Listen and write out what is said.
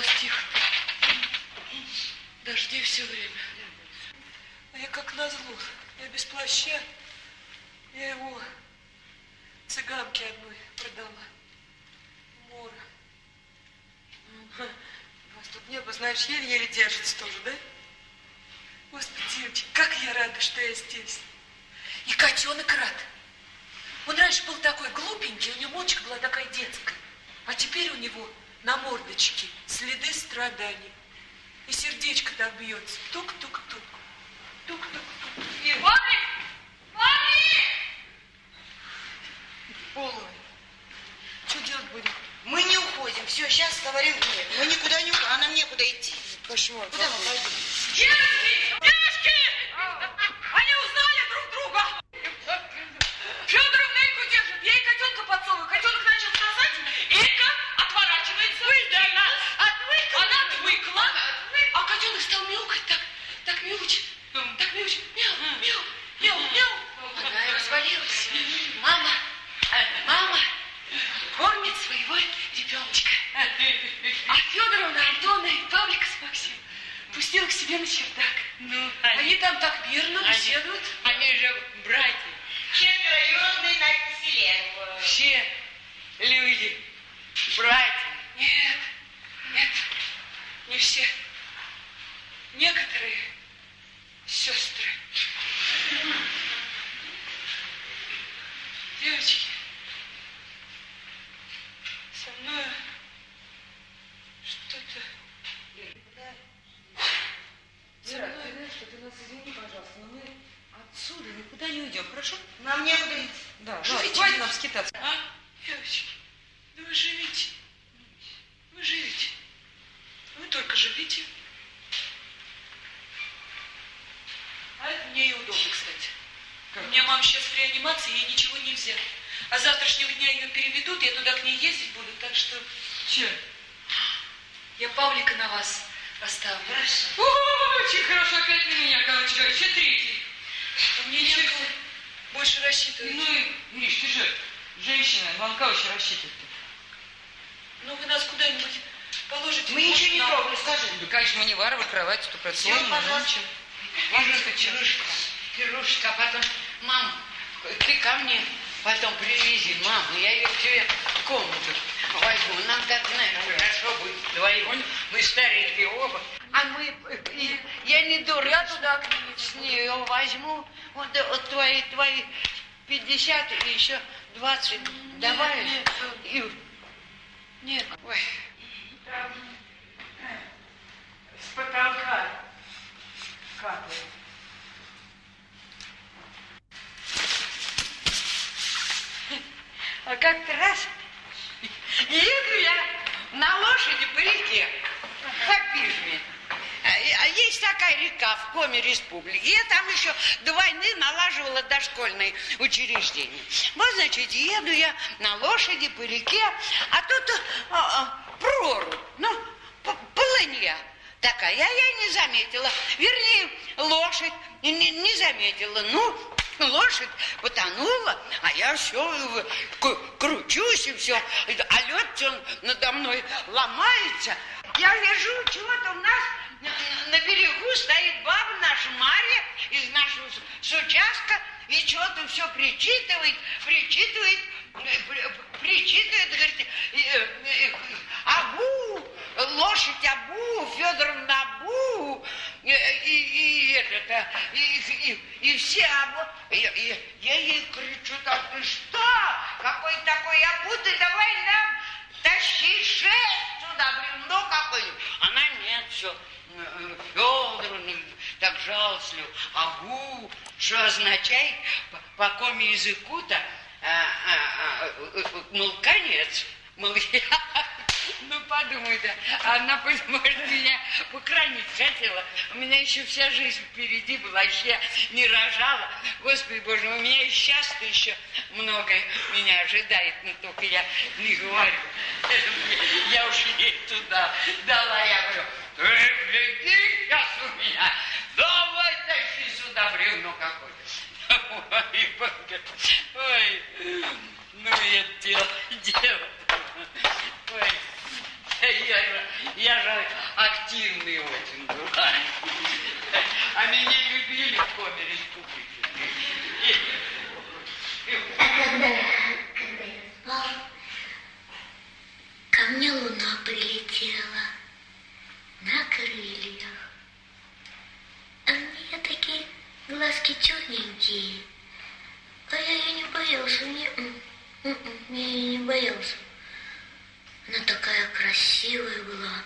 тихо? Дожди все время. А я как назло. Я без плаща. Я его цыганке одной продала. Мора. У вас тут небо, знаешь, еле-еле держится тоже, да? Господи, девочки, как я рада, что я здесь. И котенок рад. Он раньше был такой глупенький, у него мочка была такая детская. А теперь у него на мордочке следы страданий. И сердечко так бьется. Тук-тук-тук. Тук-тук-тук. И... Ваня! Ваня! Половый. Что делать будем? Мы не уходим. Все, сейчас говорим нет. Мы никуда не уходим, а нам некуда идти. Кошмар. Куда мы пойдем? Девочки! Девочки! Они узнали друг друга! Федоровна Эйку держит, ей котенка подсовывает. Котенок начал сосать, Эйка отворачивается. Она отвыкла. Она отвыкла. А котенок стал мяукать так, так мяучит, так мяучит. Мяу, мяу, мяу, мяу. Она и развалилась. Мама, мама кормит своего ребеночка. А Федоровна Антона и Павлика с Максимом пустила к себе на чердак. Ну, Они мирно беседуют. Они же братья. Четвероюродный на киселе. Все люди, братья. Нет, нет, не все. Некоторые сестры. Девочки, со мной что-то... Вера, ты знаешь, что ты нас извини, пожалуйста, но мы отсюда никуда не уйдем, хорошо? Нам некуда идти. Да, Живите, ладно, хватит нам скитаться. А? Девочки, да вы живите. Вы живите. Вы только живите. А это мне и удобно, кстати. У меня мама сейчас в реанимации, ей ничего нельзя. А с завтрашнего дня ее переведут, я туда к ней ездить буду, так что Че? я Павлика на вас оставлю. Хорошо. О, очень хорошо, опять на меня, короче говоря, еще третий. Мне некого больше рассчитывать. Ну и, Миш, ты же женщина, ну на кого еще рассчитывать-то? Ну, вы нас куда-нибудь положите. Мы ничего не трогали, скажи. Да, конечно, мы не варвар, кровать Все, стопроцентно. пожалуйста. Пирушка, пирушка, пирушка, а потом, мам, ты ко мне потом привези маму, я ее к себе в комнату возьму. Нам так, наверное, хорошо оба. А мы, и- я не дура. Я туда С нее возьму вот, вот твои, твои 50 или еще 20 добавишь. нет, и, Нет. ой, там с потолка капает. А как-то раз еду я на лошади по реке, в Пижме. А а есть такая река в Коме Республики. Я там еще до войны налаживала дошкольные учреждения. Вот, значит, еду я на лошади по реке, а тут а, а, прорубь, ну, полынья такая. Я, я не заметила. Вернее, лошадь не, не заметила. Ну, лошадь потонула, а я все кручусь и все. А лед всё надо мной ломается. Я вижу, чего-то у нас на, берегу стоит баба наша Марья из нашего с- участка и что-то все причитывает, причитывает, э, при- причитывает, говорит, э, э, абу, лошадь абу, Федоровна абу, и, и, и это, и, и, и все абу. Я, я- я ей кричу, так, ты что? Какой такой абу, ты давай нам тащи шесть сюда, бревно какое-нибудь. Она нет, все, Федоровна, так жалостливо, агу, что означает по, по какому языку-то, а, а, а, э, э, мол, конец. Мол, я, ну подумай, да, она, понимаешь, меня покранить хотела. У меня еще вся жизнь впереди была, еще я не рожала. Господи Боже, у меня и сейчас-то еще много меня ожидает, но только я не говорю. Я уж ей туда дала, я говорю, гляди сейчас у меня, давай тащи сюда бревно ну какое-то. Ой, Боже, ой, ну я дело, дело. Ой, я, я же активный очень была. А меня объявили в Коме республики. А когда, когда я спал, ко мне луна прилетела на крыльях. А у нее такие глазки черненькие. А я ее не боялся, не, я ее не боялся. Она такая красивая была.